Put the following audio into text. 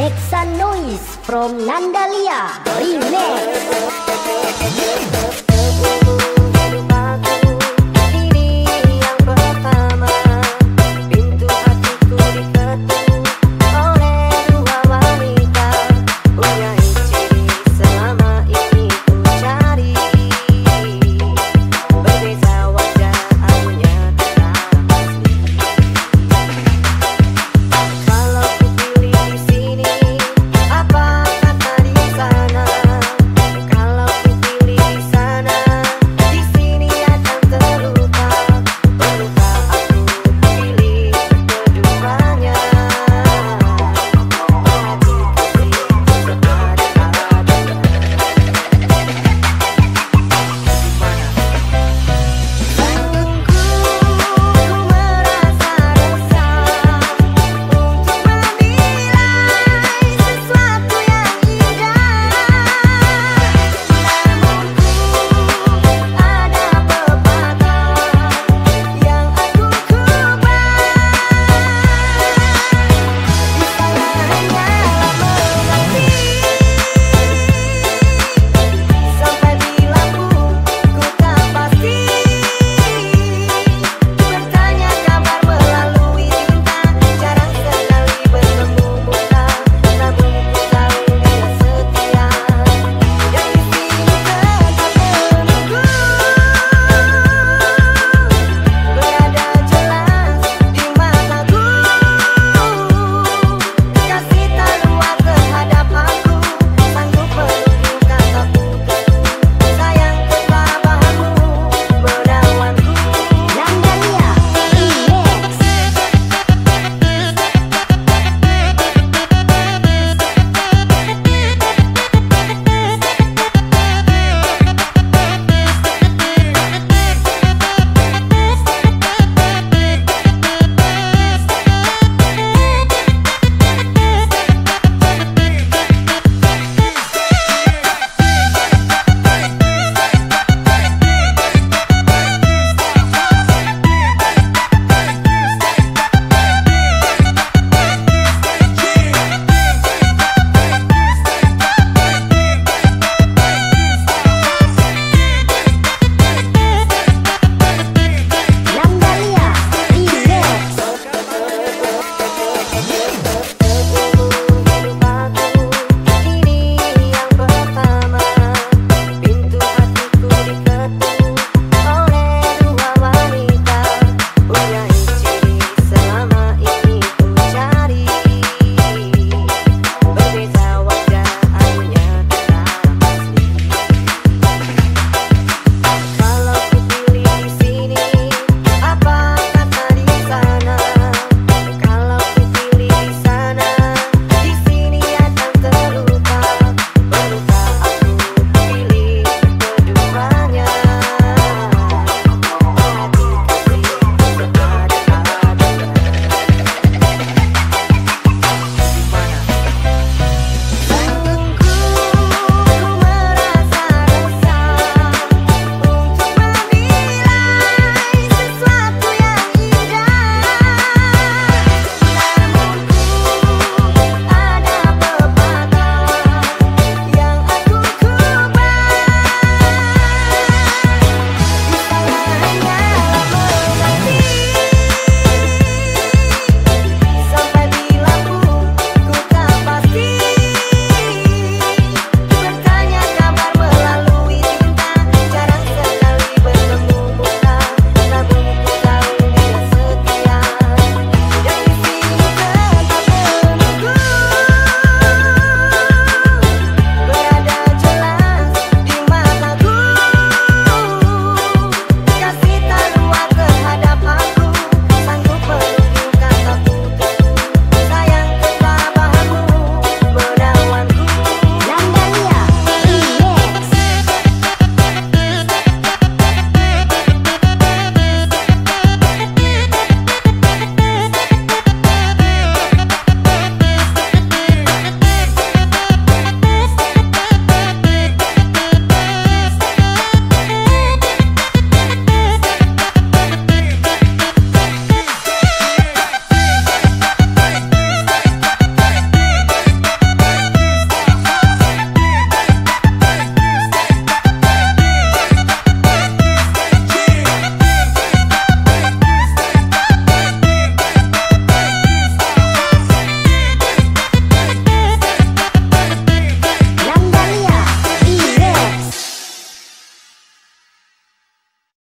Nexa Noise from Nandalia. Remix.